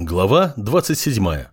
Глава 27.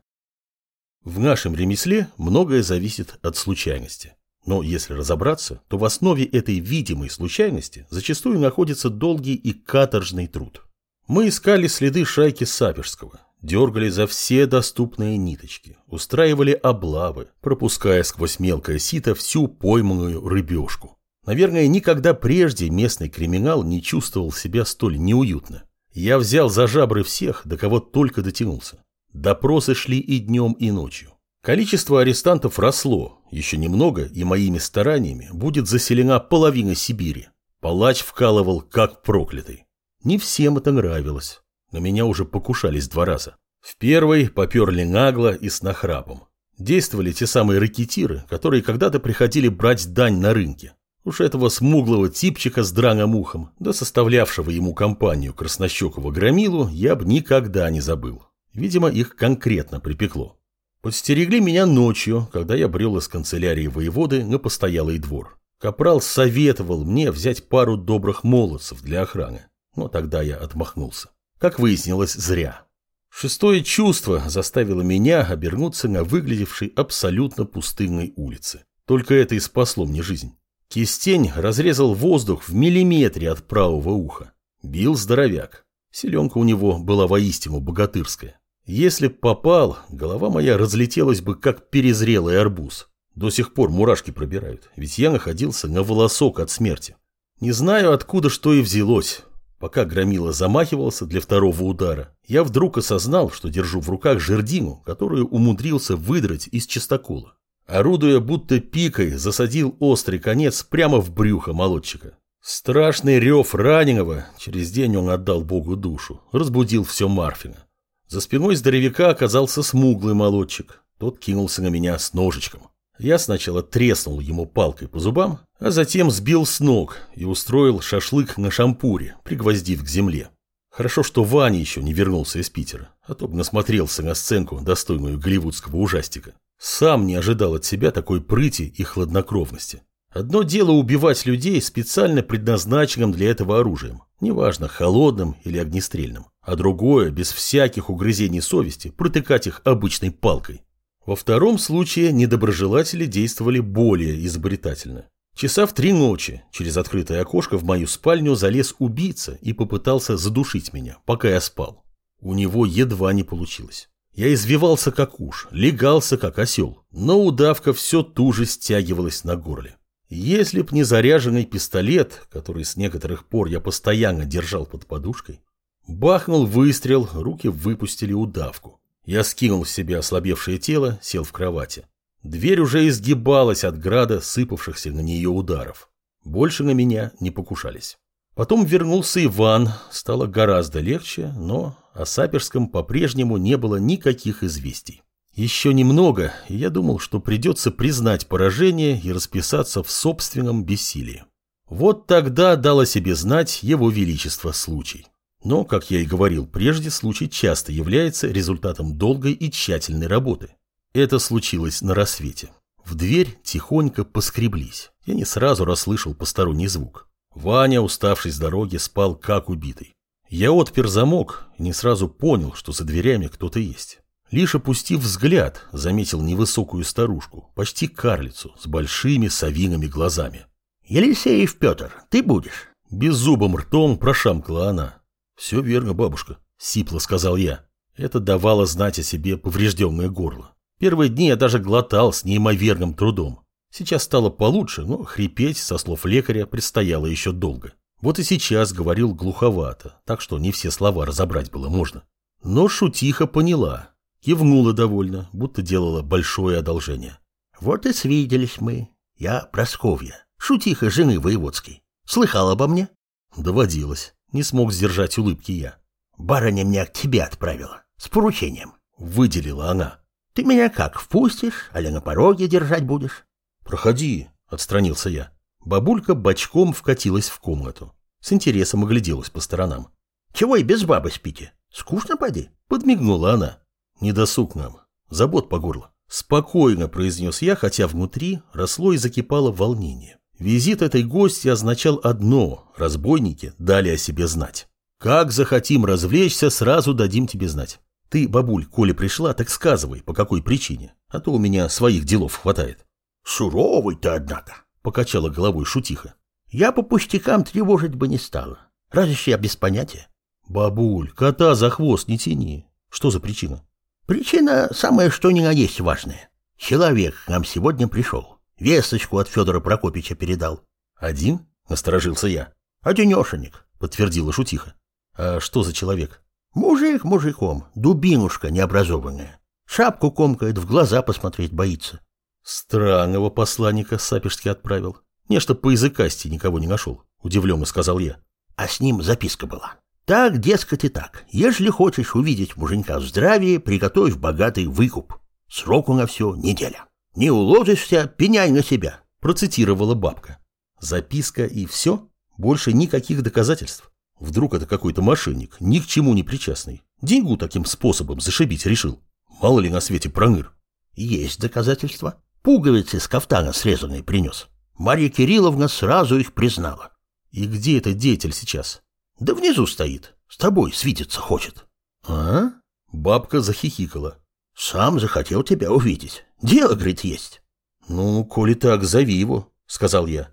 В нашем ремесле многое зависит от случайности. Но если разобраться, то в основе этой видимой случайности зачастую находится долгий и каторжный труд. Мы искали следы шайки Саперского, дергали за все доступные ниточки, устраивали облавы, пропуская сквозь мелкое сито всю пойманную рыбешку. Наверное, никогда прежде местный криминал не чувствовал себя столь неуютно. Я взял за жабры всех, до кого только дотянулся. Допросы шли и днем, и ночью. Количество арестантов росло, еще немного, и моими стараниями будет заселена половина Сибири. Палач вкалывал, как проклятый. Не всем это нравилось. На меня уже покушались два раза. В первый поперли нагло и с нахрапом. Действовали те самые ракетиры, которые когда-то приходили брать дань на рынке. Уж этого смуглого типчика с драным ухом, да составлявшего ему компанию краснощекого громилу, я бы никогда не забыл. Видимо, их конкретно припекло. Подстерегли меня ночью, когда я брел из канцелярии воеводы на постоялый двор. Капрал советовал мне взять пару добрых молодцев для охраны, но тогда я отмахнулся. Как выяснилось, зря. Шестое чувство заставило меня обернуться на выглядевшей абсолютно пустынной улице. Только это и спасло мне жизнь. Кистень разрезал воздух в миллиметре от правого уха. Бил здоровяк. Селенка у него была воистину богатырская. Если б попал, голова моя разлетелась бы, как перезрелый арбуз. До сих пор мурашки пробирают, ведь я находился на волосок от смерти. Не знаю, откуда что и взялось. Пока Громила замахивался для второго удара, я вдруг осознал, что держу в руках жердину, которую умудрился выдрать из чистокола. Орудуя будто пикой, засадил острый конец прямо в брюхо молодчика. Страшный рев раненого, через день он отдал Богу душу, разбудил все Марфина. За спиной здоровяка оказался смуглый молодчик. Тот кинулся на меня с ножичком. Я сначала треснул ему палкой по зубам, а затем сбил с ног и устроил шашлык на шампуре, пригвоздив к земле. Хорошо, что Ваня еще не вернулся из Питера, а то бы насмотрелся на сценку, достойную голливудского ужастика. Сам не ожидал от себя такой прыти и хладнокровности. Одно дело убивать людей специально предназначенным для этого оружием, неважно, холодным или огнестрельным, а другое, без всяких угрызений совести, протыкать их обычной палкой. Во втором случае недоброжелатели действовали более изобретательно. Часа в три ночи через открытое окошко в мою спальню залез убийца и попытался задушить меня, пока я спал. У него едва не получилось. Я извивался как уж, легался как осел, но удавка все туже стягивалась на горле. Если б не заряженный пистолет, который с некоторых пор я постоянно держал под подушкой, бахнул выстрел, руки выпустили удавку. Я скинул с себя ослабевшее тело, сел в кровати. Дверь уже изгибалась от града сыпавшихся на нее ударов. Больше на меня не покушались. Потом вернулся Иван, стало гораздо легче, но о Саперском по-прежнему не было никаких известий. Еще немного, и я думал, что придется признать поражение и расписаться в собственном бессилии. Вот тогда дало себе знать его величество случай. Но, как я и говорил прежде, случай часто является результатом долгой и тщательной работы. Это случилось на рассвете. В дверь тихонько поскреблись. Я не сразу расслышал посторонний звук. Ваня, уставший с дороги, спал как убитый. Я отпер замок и не сразу понял, что за дверями кто-то есть. Лишь опустив взгляд, заметил невысокую старушку, почти карлицу, с большими совиными глазами. «Елисеев Петр, ты будешь?» Беззубым ртом прошамкала она. «Все верно, бабушка», — сипло сказал я. Это давало знать о себе поврежденное горло. Первые дни я даже глотал с неимоверным трудом. Сейчас стало получше, но хрипеть, со слов лекаря, предстояло еще долго. Вот и сейчас говорил глуховато, так что не все слова разобрать было можно. Но шутиха поняла, кивнула довольно, будто делала большое одолжение. Вот и свиделись мы. Я Просковья, шутиха жены воеводской. Слыхал обо мне? Доводилось. Не смог сдержать улыбки я. Барыня меня к тебе отправила, с поручением. Выделила она. Ты меня как, впустишь, али на пороге держать будешь? «Проходи», — отстранился я. Бабулька бочком вкатилась в комнату. С интересом огляделась по сторонам. «Чего и без бабы спите? Скучно поди?» — подмигнула она. «Не досуг нам. Забот по горло». Спокойно произнес я, хотя внутри росло и закипало волнение. Визит этой гости означал одно – разбойники дали о себе знать. Как захотим развлечься, сразу дадим тебе знать. Ты, бабуль, коли пришла, так сказывай, по какой причине, а то у меня своих делов хватает. Суровый ты, однако, Покачала головой шутиха. Я по пустякам тревожить бы не стала. Разве я без понятия? Бабуль, кота за хвост не тяни. Что за причина? Причина самая что ни на есть важная. Человек к нам сегодня пришел. Весточку от Федора Прокопича передал. Один? Насторожился я. Одинешенек, Подтвердила шутиха. А что за человек? Мужик мужиком, дубинушка необразованная. Шапку комкает, в глаза посмотреть боится. Странного посланника Сапежский отправил. Нечто по языкасти никого не нашел, удивленно сказал я. А с ним записка была. Так, дескать, и так. Ежели хочешь увидеть муженька в здравии, приготовь богатый выкуп. Сроку на все неделя. Не уложишься, пеняй на себя. Процитировала бабка. Записка и все? Больше никаких доказательств? Вдруг это какой-то мошенник, ни к чему не причастный. Деньгу таким способом зашибить решил. Мало ли на свете проныр. Есть доказательства. Пуговицы с кафтана срезанные принес. Марья Кирилловна сразу их признала. И где этот деятель сейчас? Да внизу стоит. С тобой свидеться хочет. А? Бабка захихикала. Сам захотел тебя увидеть. Дело, говорит, есть. Ну, коли так, зови его, сказал я.